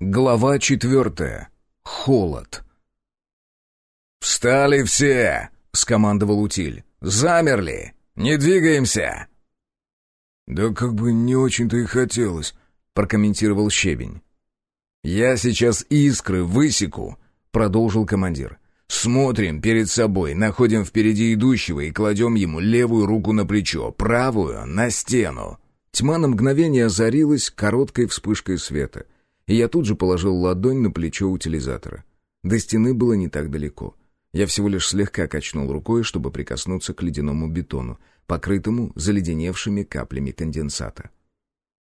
Глава четвертая. Холод. «Встали все!» — скомандовал утиль. «Замерли! Не двигаемся!» «Да как бы не очень-то и хотелось», — прокомментировал Щебень. «Я сейчас искры высеку», — продолжил командир. «Смотрим перед собой, находим впереди идущего и кладем ему левую руку на плечо, правую — на стену». Тьма на мгновение озарилась короткой вспышкой света — и я тут же положил ладонь на плечо утилизатора. До стены было не так далеко. Я всего лишь слегка качнул рукой, чтобы прикоснуться к ледяному бетону, покрытому заледеневшими каплями конденсата.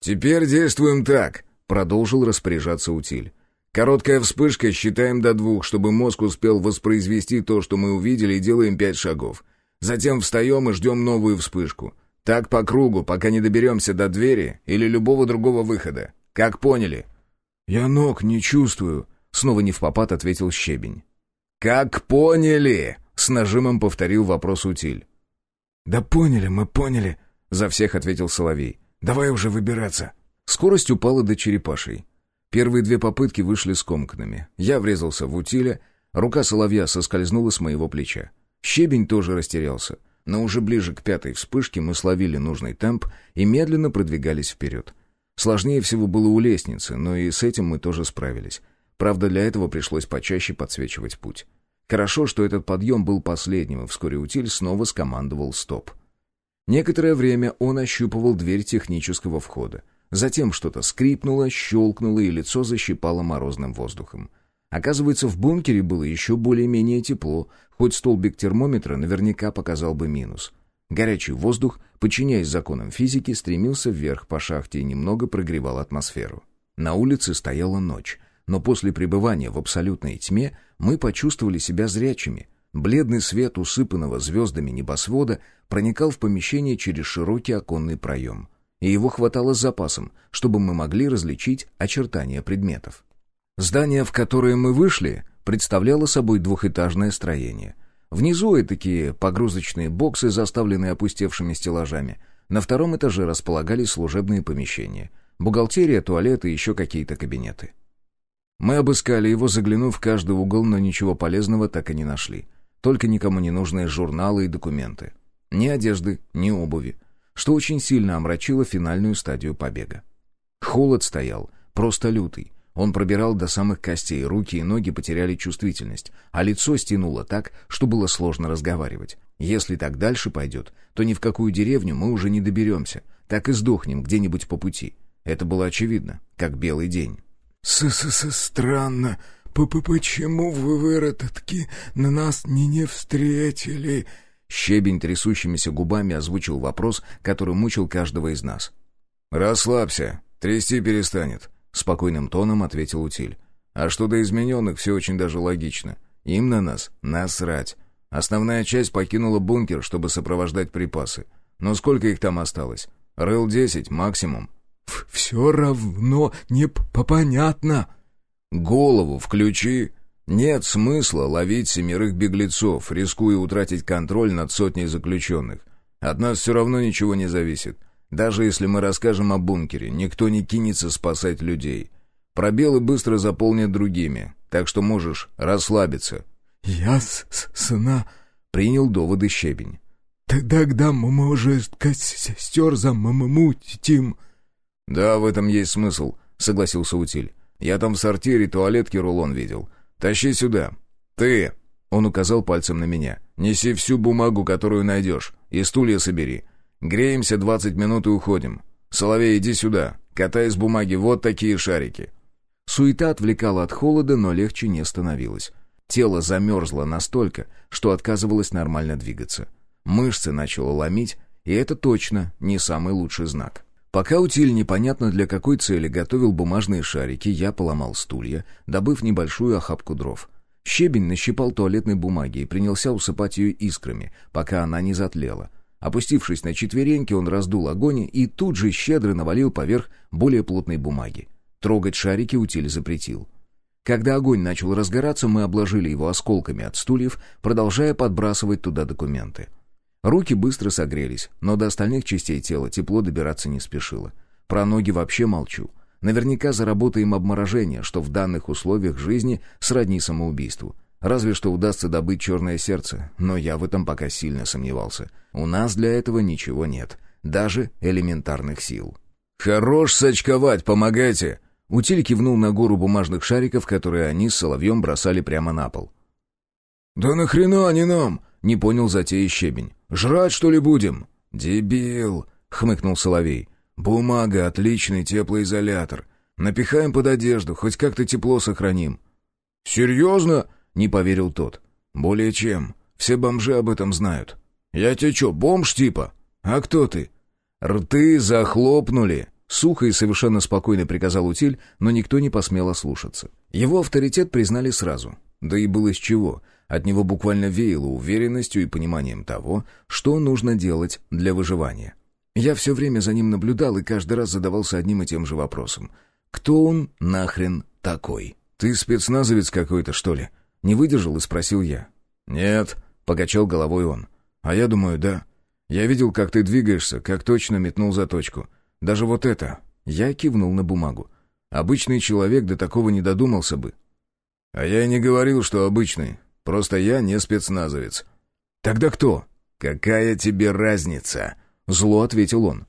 «Теперь действуем так», — продолжил распоряжаться утиль. «Короткая вспышка, считаем до двух, чтобы мозг успел воспроизвести то, что мы увидели, и делаем пять шагов. Затем встаем и ждем новую вспышку. Так по кругу, пока не доберемся до двери или любого другого выхода. Как поняли?» «Я ног не чувствую», — снова не в попад ответил Щебень. «Как поняли?» — с нажимом повторил вопрос Утиль. «Да поняли, мы поняли», — за всех ответил Соловей. «Давай уже выбираться». Скорость упала до черепашей. Первые две попытки вышли скомканными. Я врезался в утиля, рука соловья соскользнула с моего плеча. Щебень тоже растерялся, но уже ближе к пятой вспышке мы словили нужный темп и медленно продвигались вперед. Сложнее всего было у лестницы, но и с этим мы тоже справились. Правда, для этого пришлось почаще подсвечивать путь. Хорошо, что этот подъем был последним, и вскоре утиль снова скомандовал «стоп». Некоторое время он ощупывал дверь технического входа. Затем что-то скрипнуло, щелкнуло, и лицо защипало морозным воздухом. Оказывается, в бункере было еще более-менее тепло, хоть столбик термометра наверняка показал бы минус. Горячий воздух, подчиняясь законам физики, стремился вверх по шахте и немного прогревал атмосферу. На улице стояла ночь, но после пребывания в абсолютной тьме мы почувствовали себя зрячими. Бледный свет усыпанного звездами небосвода проникал в помещение через широкий оконный проем. И его хватало с запасом, чтобы мы могли различить очертания предметов. Здание, в которое мы вышли, представляло собой двухэтажное строение — Внизу и такие погрузочные боксы, заставленные опустевшими стеллажами. На втором этаже располагались служебные помещения. Бухгалтерия, туалеты и еще какие-то кабинеты. Мы обыскали его, заглянув в каждый угол, но ничего полезного так и не нашли. Только никому не нужные журналы и документы. Ни одежды, ни обуви. Что очень сильно омрачило финальную стадию побега. Холод стоял, просто лютый. Он пробирал до самых костей, руки и ноги потеряли чувствительность, а лицо стянуло так, что было сложно разговаривать. Если так дальше пойдет, то ни в какую деревню мы уже не доберемся, так и сдохнем где-нибудь по пути. Это было очевидно, как белый день. с с с странно П -п почему вы, выродотки, на нас не не встретили?» Щебень трясущимися губами озвучил вопрос, который мучил каждого из нас. «Расслабься, трясти перестанет», — спокойным тоном ответил Утиль. «А что до измененных, все очень даже логично. Им на нас насрать. Основная часть покинула бункер, чтобы сопровождать припасы. Но сколько их там осталось? Рыл десять максимум». «Все равно не понятно». «Голову включи. Нет смысла ловить семерых беглецов, рискуя утратить контроль над сотней заключенных. От нас все равно ничего не зависит. Даже если мы расскажем о бункере, никто не кинется спасать людей. Пробелы быстро заполнят другими, так что можешь расслабиться». «Ясно», — принял доводы щебень. «Тогда, может, костер замутим?» «Да, в этом есть смысл», — согласился Утиль. «Я там в сортире туалетки рулон видел. Тащи сюда. Ты!» — он указал пальцем на меня. «Неси всю бумагу, которую найдешь, и стулья собери. Греемся двадцать минут и уходим. Соловей, иди сюда. Катай из бумаги вот такие шарики». Суета отвлекала от холода, но легче не становилось. Тело замерзло настолько, что отказывалось нормально двигаться. Мышцы начало ломить, и это точно не самый лучший знак. Пока утиль непонятно для какой цели готовил бумажные шарики, я поломал стулья, добыв небольшую охапку дров. Щебень нащипал туалетной бумаги и принялся усыпать ее искрами, пока она не затлела — Опустившись на четвереньки, он раздул огонь и тут же щедро навалил поверх более плотной бумаги. Трогать шарики утиль запретил. Когда огонь начал разгораться, мы обложили его осколками от стульев, продолжая подбрасывать туда документы. Руки быстро согрелись, но до остальных частей тела тепло добираться не спешило. Про ноги вообще молчу. Наверняка заработаем обморожение, что в данных условиях жизни сродни самоубийству. Разве что удастся добыть черное сердце, но я в этом пока сильно сомневался. У нас для этого ничего нет, даже элементарных сил. «Хорош сачковать, помогайте!» Утиль кивнул на гору бумажных шариков, которые они с Соловьем бросали прямо на пол. «Да нахрена они нам?» — не понял затеи щебень. «Жрать, что ли, будем?» «Дебил!» — хмыкнул Соловей. «Бумага — отличный теплоизолятор. Напихаем под одежду, хоть как-то тепло сохраним». «Серьезно?» — не поверил тот. «Более чем. Все бомжи об этом знают». «Я тебе что, бомж типа? А кто ты?» «Рты захлопнули!» Сухо и совершенно спокойно приказал Утиль, но никто не посмел ослушаться. Его авторитет признали сразу. Да и было с чего. От него буквально веяло уверенностью и пониманием того, что нужно делать для выживания. Я все время за ним наблюдал и каждый раз задавался одним и тем же вопросом. «Кто он нахрен такой?» «Ты спецназовец какой-то, что ли?» Не выдержал и спросил я. «Нет», — покачал головой он. «А я думаю, да. Я видел, как ты двигаешься, как точно метнул за точку. Даже вот это...» Я кивнул на бумагу. «Обычный человек до такого не додумался бы». «А я и не говорил, что обычный. Просто я не спецназовец». «Тогда кто?» «Какая тебе разница?» Зло ответил он.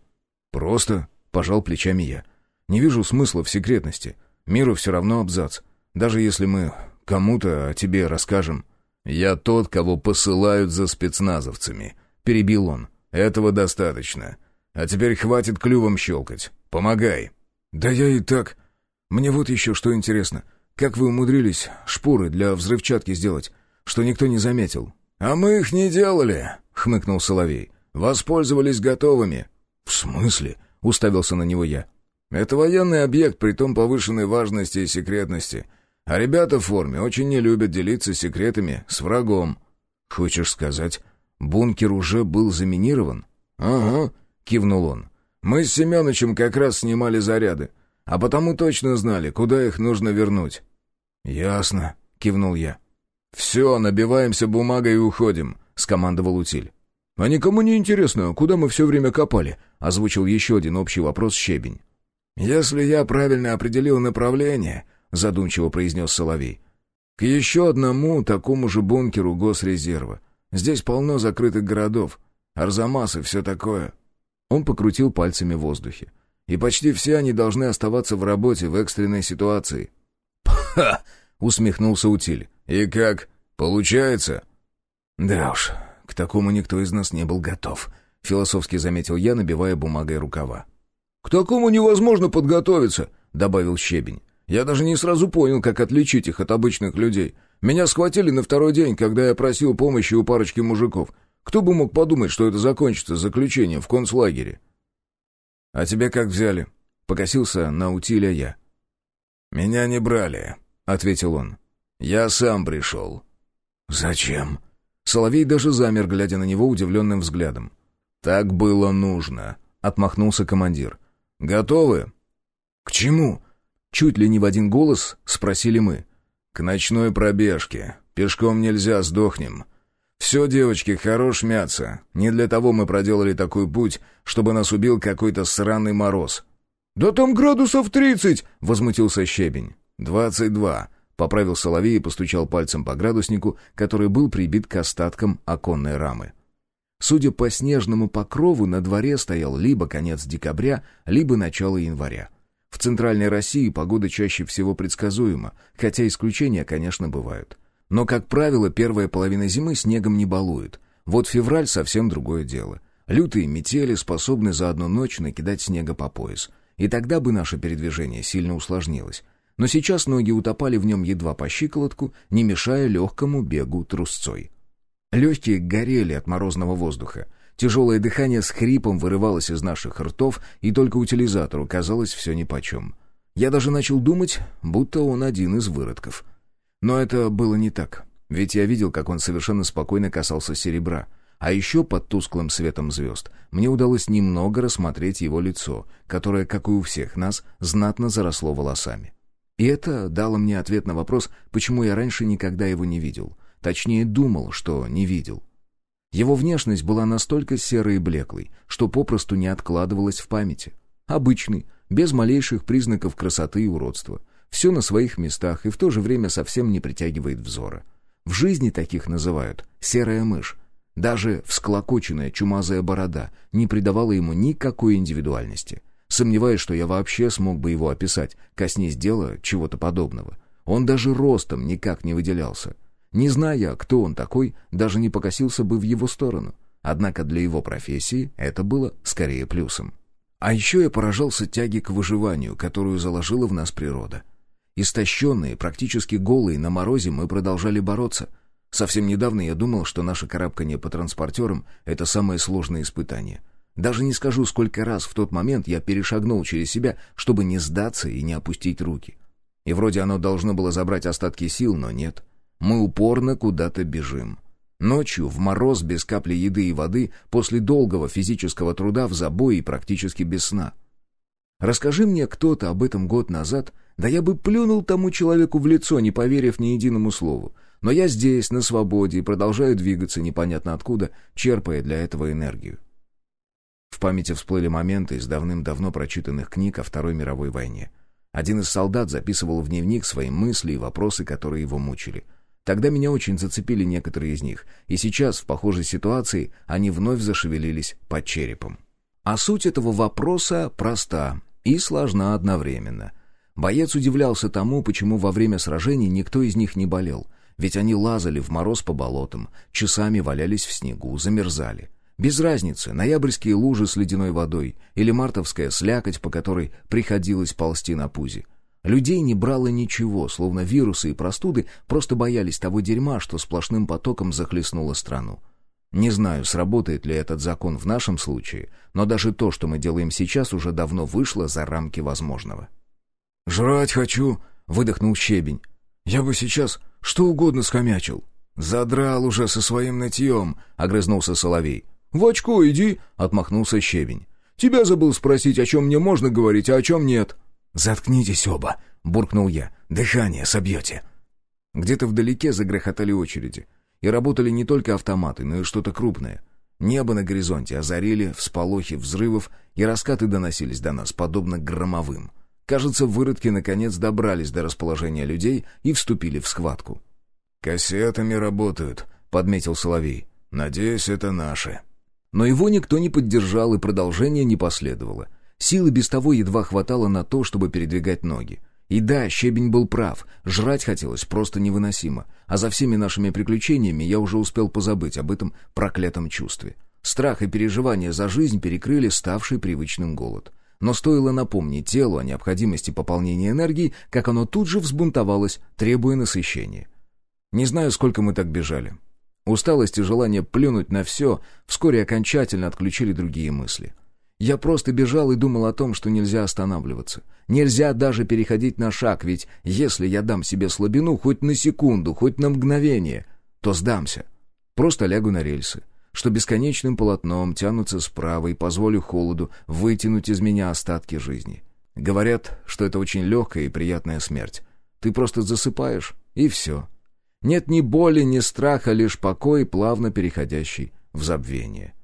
«Просто...» — пожал плечами я. «Не вижу смысла в секретности. Миру все равно абзац. Даже если мы Кому-то о тебе расскажем». «Я тот, кого посылают за спецназовцами», — перебил он. «Этого достаточно. А теперь хватит клювом щелкать. Помогай». «Да я и так. Мне вот еще что интересно. Как вы умудрились шпоры для взрывчатки сделать, что никто не заметил?» «А мы их не делали», — хмыкнул Соловей. «Воспользовались готовыми». «В смысле?» — уставился на него я. «Это военный объект, при том повышенной важности и секретности. А ребята в форме очень не любят делиться секретами с врагом. Хочешь сказать, бункер уже был заминирован? Ага, кивнул он. Мы с Семеновичем как раз снимали заряды, а потому точно знали, куда их нужно вернуть. Ясно, кивнул я. Все, набиваемся бумагой и уходим, скомандовал Утиль. «А никому не интересно, куда мы все время копали?» — озвучил еще один общий вопрос Щебень. «Если я правильно определил направление, задумчиво произнес Соловей. «К еще одному такому же бункеру госрезерва. Здесь полно закрытых городов, Арзамас и все такое». Он покрутил пальцами в воздухе. «И почти все они должны оставаться в работе в экстренной ситуации». «Ха!» — усмехнулся Утиль. «И как? Получается?» «Да уж, к такому никто из нас не был готов», — философски заметил я, набивая бумагой рукава. «К такому невозможно подготовиться», — добавил Щебень. Я даже не сразу понял, как отличить их от обычных людей. Меня схватили на второй день, когда я просил помощи у парочки мужиков. Кто бы мог подумать, что это закончится заключением в концлагере? — А тебя как взяли? — покосился на утиля я. — Меня не брали, — ответил он. — Я сам пришел. — Зачем? Соловей даже замер, глядя на него удивленным взглядом. — Так было нужно, — отмахнулся командир. — Готовы? — К чему? Чуть ли не в один голос спросили мы. «К ночной пробежке. Пешком нельзя, сдохнем. Все, девочки, хорош мяться. Не для того мы проделали такой путь, чтобы нас убил какой-то сраный мороз». «Да там градусов тридцать!» — возмутился Щебень. «Двадцать два», — поправил Соловей и постучал пальцем по градуснику, который был прибит к остаткам оконной рамы. Судя по снежному покрову, на дворе стоял либо конец декабря, либо начало января. В Центральной России погода чаще всего предсказуема, хотя исключения, конечно, бывают. Но, как правило, первая половина зимы снегом не балует. Вот февраль совсем другое дело. Лютые метели способны за одну ночь накидать снега по пояс. И тогда бы наше передвижение сильно усложнилось. Но сейчас ноги утопали в нем едва по щиколотку, не мешая легкому бегу трусцой. Легкие горели от морозного воздуха. Тяжелое дыхание с хрипом вырывалось из наших ртов, и только утилизатору казалось все нипочем. Я даже начал думать, будто он один из выродков. Но это было не так, ведь я видел, как он совершенно спокойно касался серебра. А еще под тусклым светом звезд мне удалось немного рассмотреть его лицо, которое, как и у всех нас, знатно заросло волосами. И это дало мне ответ на вопрос, почему я раньше никогда его не видел. Точнее, думал, что не видел. Его внешность была настолько серой и блеклой, что попросту не откладывалась в памяти. Обычный, без малейших признаков красоты и уродства. Все на своих местах и в то же время совсем не притягивает взора. В жизни таких называют «серая мышь». Даже всклокоченная чумазая борода не придавала ему никакой индивидуальности. Сомневаюсь, что я вообще смог бы его описать, коснись дела чего-то подобного. Он даже ростом никак не выделялся. Не зная, кто он такой, даже не покосился бы в его сторону. Однако для его профессии это было скорее плюсом. А еще я поражался тяге к выживанию, которую заложила в нас природа. Истощенные, практически голые на морозе, мы продолжали бороться. Совсем недавно я думал, что наше карабкание по транспортерам — это самое сложное испытание. Даже не скажу, сколько раз в тот момент я перешагнул через себя, чтобы не сдаться и не опустить руки. И вроде оно должно было забрать остатки сил, но нет. Мы упорно куда-то бежим. Ночью, в мороз, без капли еды и воды, после долгого физического труда в забое и практически без сна. Расскажи мне кто-то об этом год назад, да я бы плюнул тому человеку в лицо, не поверив ни единому слову. Но я здесь, на свободе, и продолжаю двигаться непонятно откуда, черпая для этого энергию. В памяти всплыли моменты из давным-давно прочитанных книг о Второй мировой войне. Один из солдат записывал в дневник свои мысли и вопросы, которые его мучили. Тогда меня очень зацепили некоторые из них, и сейчас, в похожей ситуации, они вновь зашевелились под черепом. А суть этого вопроса проста и сложна одновременно — Боец удивлялся тому, почему во время сражений никто из них не болел. Ведь они лазали в мороз по болотам, часами валялись в снегу, замерзали. Без разницы, ноябрьские лужи с ледяной водой или мартовская слякоть, по которой приходилось ползти на пузе. Людей не брало ничего, словно вирусы и простуды просто боялись того дерьма, что сплошным потоком захлестнуло страну. Не знаю, сработает ли этот закон в нашем случае, но даже то, что мы делаем сейчас, уже давно вышло за рамки возможного. «Жрать хочу», — выдохнул щебень. «Я бы сейчас что угодно скомячил». «Задрал уже со своим нытьем», — огрызнулся соловей. «В очко иди», — отмахнулся щебень. «Тебя забыл спросить, о чем мне можно говорить, а о чем нет». «Заткнитесь оба», — буркнул я. «Дыхание собьете». Где-то вдалеке загрохотали очереди. И работали не только автоматы, но и что-то крупное. Небо на горизонте озарили всполохи взрывов, и раскаты доносились до нас, подобно громовым. Кажется, выродки наконец добрались до расположения людей и вступили в схватку. «Кассетами работают», — подметил Соловей. «Надеюсь, это наши». Но его никто не поддержал, и продолжение не последовало. Силы без того едва хватало на то, чтобы передвигать ноги. И да, Щебень был прав, жрать хотелось просто невыносимо, а за всеми нашими приключениями я уже успел позабыть об этом проклятом чувстве. Страх и переживания за жизнь перекрыли ставший привычным голод. Но стоило напомнить телу о необходимости пополнения энергии, как оно тут же взбунтовалось, требуя насыщения. Не знаю, сколько мы так бежали. Усталость и желание плюнуть на все вскоре окончательно отключили другие мысли. Я просто бежал и думал о том, что нельзя останавливаться. Нельзя даже переходить на шаг, ведь если я дам себе слабину хоть на секунду, хоть на мгновение, то сдамся. Просто лягу на рельсы что бесконечным полотном тянутся справа и позволю холоду вытянуть из меня остатки жизни. Говорят, что это очень легкая и приятная смерть. Ты просто засыпаешь, и все. Нет ни боли, ни страха, лишь покой, плавно переходящий в забвение.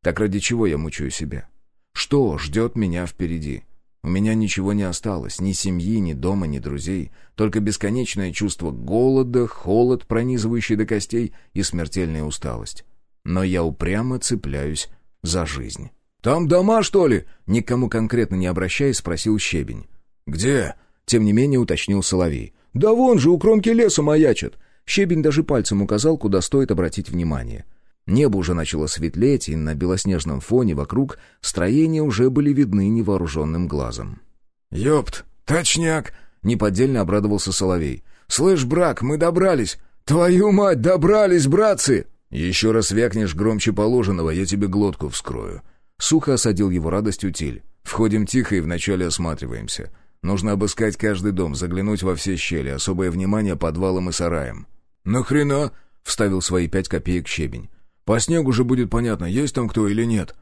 Так ради чего я мучаю себя? Что ждет меня впереди? У меня ничего не осталось, ни семьи, ни дома, ни друзей, только бесконечное чувство голода, холод, пронизывающий до костей, и смертельная усталость но я упрямо цепляюсь за жизнь. «Там дома, что ли?» — никому конкретно не обращаясь, спросил Щебень. «Где?» — тем не менее уточнил Соловей. «Да вон же, у кромки леса маячат!» Щебень даже пальцем указал, куда стоит обратить внимание. Небо уже начало светлеть, и на белоснежном фоне вокруг строения уже были видны невооруженным глазом. «Ёпт, точняк!» — неподдельно обрадовался Соловей. «Слышь, брак, мы добрались! Твою мать, добрались, братцы!» «Еще раз вякнешь громче положенного, я тебе глотку вскрою». Сухо осадил его радостью Тиль. «Входим тихо и вначале осматриваемся. Нужно обыскать каждый дом, заглянуть во все щели, особое внимание подвалам и сараям». «Нахрена?» — вставил свои пять копеек щебень. «По снегу же будет понятно, есть там кто или нет».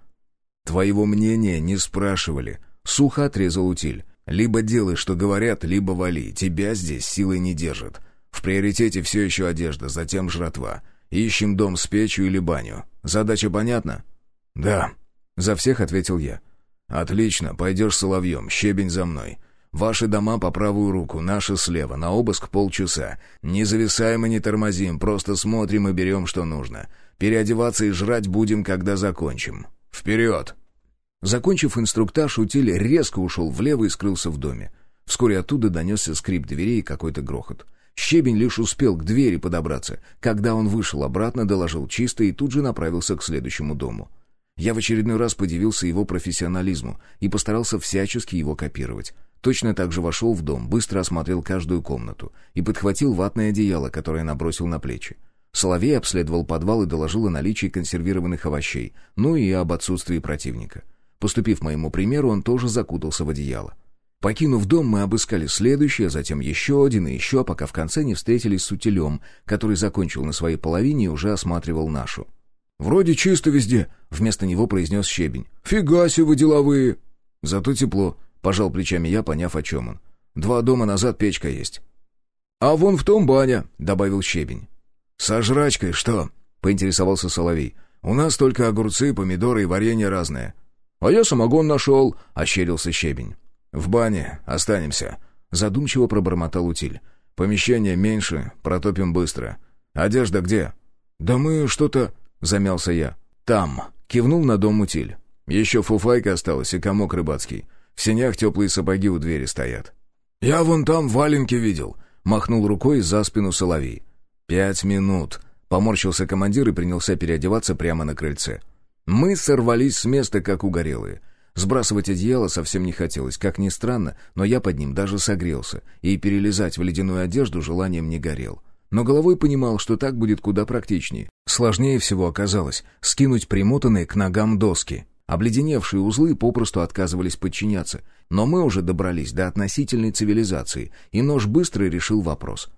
«Твоего мнения не спрашивали». Сухо отрезал утиль. «Либо делай, что говорят, либо вали. Тебя здесь силой не держат. В приоритете все еще одежда, затем жратва. Ищем дом с печью или баню. Задача понятна?» «Да», — за всех ответил я. «Отлично, пойдешь соловьем, щебень за мной. Ваши дома по правую руку, наши слева, на обыск полчаса. Не зависаем и не тормозим, просто смотрим и берем, что нужно. Переодеваться и жрать будем, когда закончим. Вперед!» Закончив инструктаж, утиль резко ушел влево и скрылся в доме. Вскоре оттуда донесся скрип дверей и какой-то грохот. Щебень лишь успел к двери подобраться. Когда он вышел обратно, доложил чисто и тут же направился к следующему дому. Я в очередной раз подивился его профессионализму и постарался всячески его копировать. Точно так же вошел в дом, быстро осмотрел каждую комнату и подхватил ватное одеяло, которое набросил на плечи. Соловей обследовал подвал и доложил о наличии консервированных овощей, ну и об отсутствии противника. Поступив моему примеру, он тоже закутался в одеяло. Покинув дом, мы обыскали следующий, а затем еще один и еще, пока в конце не встретились с утилем, который закончил на своей половине и уже осматривал нашу. «Вроде чисто везде», — вместо него произнес щебень. «Фига себе вы деловые!» «Зато тепло», — пожал плечами я, поняв, о чем он. «Два дома назад печка есть». «А вон в том баня», — добавил щебень. «Со жрачкой что?» — поинтересовался Соловей. «У нас только огурцы, помидоры и варенье разное». «А я самогон нашел», — ощерился щебень. «В бане останемся», — задумчиво пробормотал утиль. «Помещение меньше, протопим быстро. Одежда где?» «Да мы что-то...» — замялся я. «Там», — кивнул на дом утиль. «Еще фуфайка осталась и комок рыбацкий. В сенях теплые сапоги у двери стоят». «Я вон там валенки видел», — махнул рукой за спину соловей. «Пять минут», — поморщился командир и принялся переодеваться прямо на крыльце. Мы сорвались с места, как угорелые — Сбрасывать одеяло совсем не хотелось, как ни странно, но я под ним даже согрелся, и перелезать в ледяную одежду желанием не горел. Но головой понимал, что так будет куда практичнее. Сложнее всего оказалось скинуть примотанные к ногам доски. Обледеневшие узлы попросту отказывались подчиняться, но мы уже добрались до относительной цивилизации, и нож быстро решил вопрос.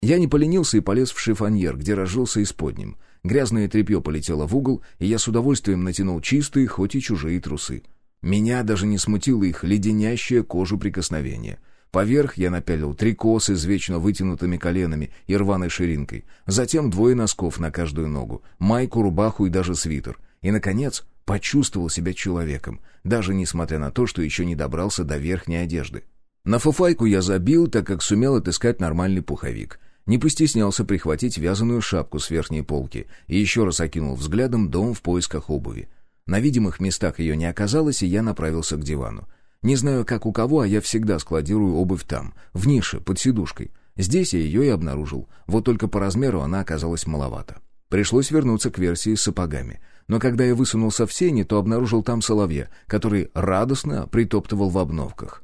Я не поленился и полез в шифоньер, где разжился исподним. Грязное тряпье полетело в угол, и я с удовольствием натянул чистые, хоть и чужие трусы. Меня даже не смутило их леденящее кожу прикосновение. Поверх я напялил три косы с вечно вытянутыми коленами и рваной ширинкой, затем двое носков на каждую ногу, майку, рубаху и даже свитер. И, наконец, почувствовал себя человеком, даже несмотря на то, что еще не добрался до верхней одежды. На фуфайку я забил, так как сумел отыскать нормальный пуховик. Не постеснялся прихватить вязаную шапку с верхней полки и еще раз окинул взглядом дом в поисках обуви. На видимых местах ее не оказалось, и я направился к дивану. Не знаю, как у кого, а я всегда складирую обувь там, в нише, под сидушкой. Здесь я ее и обнаружил, вот только по размеру она оказалась маловато. Пришлось вернуться к версии с сапогами. Но когда я высунулся в сени, то обнаружил там соловья, который радостно притоптывал в обновках.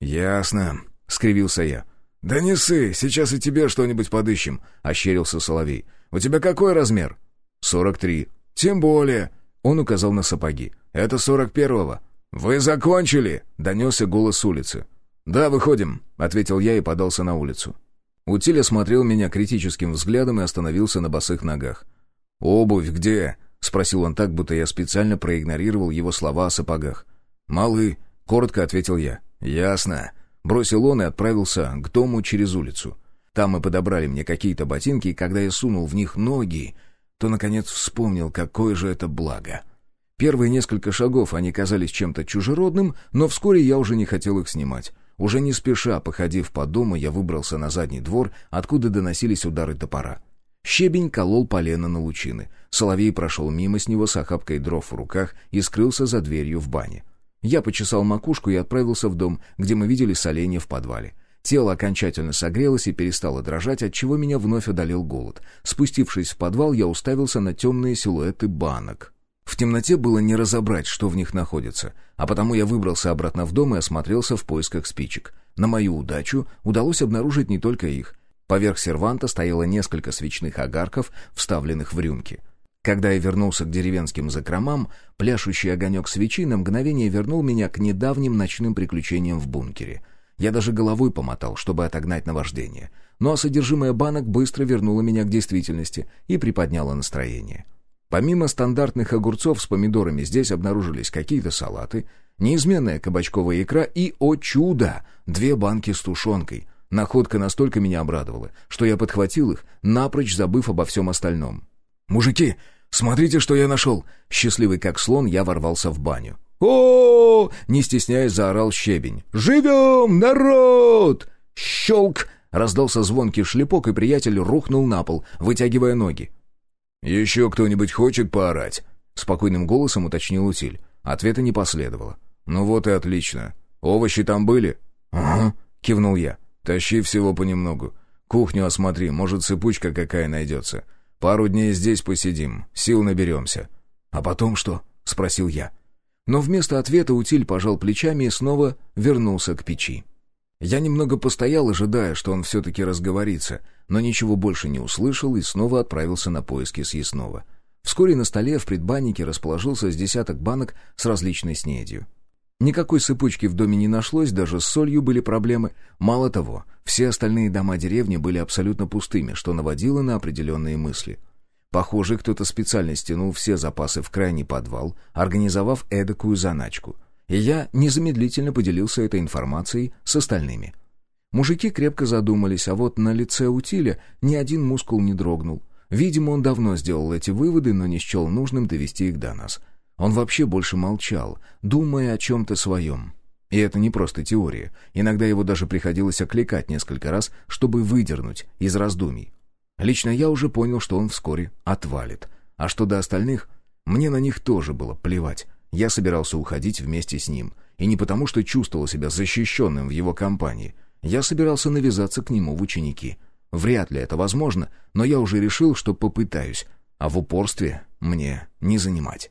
«Ясно», — скривился я. «Да не ссы, сейчас и тебе что-нибудь подыщем», — ощерился соловей. «У тебя какой размер?» «Сорок три». «Тем более. Он указал на сапоги. «Это сорок первого». «Вы закончили?» — донесся голос с улицы. «Да, выходим», — ответил я и подался на улицу. Утиль осмотрел меня критическим взглядом и остановился на босых ногах. «Обувь где?» — спросил он так, будто я специально проигнорировал его слова о сапогах. «Малы», — коротко ответил я. «Ясно». Бросил он и отправился к дому через улицу. Там мы подобрали мне какие-то ботинки, и когда я сунул в них ноги, то, наконец, вспомнил, какое же это благо. Первые несколько шагов они казались чем-то чужеродным, но вскоре я уже не хотел их снимать. Уже не спеша, походив по дому, я выбрался на задний двор, откуда доносились удары топора. Щебень колол полено на лучины. Соловей прошел мимо с него с охапкой дров в руках и скрылся за дверью в бане. Я почесал макушку и отправился в дом, где мы видели соленье в подвале. Тело окончательно согрелось и перестало дрожать, отчего меня вновь одолел голод. Спустившись в подвал, я уставился на темные силуэты банок. В темноте было не разобрать, что в них находится, а потому я выбрался обратно в дом и осмотрелся в поисках спичек. На мою удачу удалось обнаружить не только их. Поверх серванта стояло несколько свечных огарков, вставленных в рюмки. Когда я вернулся к деревенским закромам, пляшущий огонек свечи на мгновение вернул меня к недавним ночным приключениям в бункере — я даже головой помотал, чтобы отогнать наваждение. Но содержимое банок быстро вернуло меня к действительности и приподняло настроение. Помимо стандартных огурцов с помидорами здесь обнаружились какие-то салаты, неизменная кабачковая икра и, о чудо, две банки с тушенкой. Находка настолько меня обрадовала, что я подхватил их, напрочь забыв обо всем остальном. «Мужики, смотрите, что я нашел!» Счастливый как слон, я ворвался в баню. о не стесняясь, заорал щебень. «Живем, народ!» «Щелк!» — раздался звонкий шлепок, и приятель рухнул на пол, вытягивая ноги. «Еще кто-нибудь хочет поорать?» — спокойным голосом уточнил утиль. Ответа не последовало. «Ну вот и отлично. Овощи там были?» «Ага», — кивнул я. «Тащи всего понемногу. Кухню осмотри, может, цепучка какая найдется. Пару дней здесь посидим, сил наберемся». «А потом что?» — спросил я. Но вместо ответа утиль пожал плечами и снова вернулся к печи. Я немного постоял, ожидая, что он все-таки разговорится, но ничего больше не услышал и снова отправился на поиски съестного. Вскоре на столе в предбаннике расположился с десяток банок с различной снедью. Никакой сыпучки в доме не нашлось, даже с солью были проблемы. Мало того, все остальные дома деревни были абсолютно пустыми, что наводило на определенные мысли. Похоже, кто-то специально стянул все запасы в крайний подвал, организовав эдакую заначку. И я незамедлительно поделился этой информацией с остальными. Мужики крепко задумались, а вот на лице Утиля ни один мускул не дрогнул. Видимо, он давно сделал эти выводы, но не счел нужным довести их до нас — он вообще больше молчал, думая о чем-то своем. И это не просто теория. Иногда его даже приходилось окликать несколько раз, чтобы выдернуть из раздумий. Лично я уже понял, что он вскоре отвалит. А что до остальных, мне на них тоже было плевать. Я собирался уходить вместе с ним. И не потому, что чувствовал себя защищенным в его компании. Я собирался навязаться к нему в ученики. Вряд ли это возможно, но я уже решил, что попытаюсь. А в упорстве мне не занимать.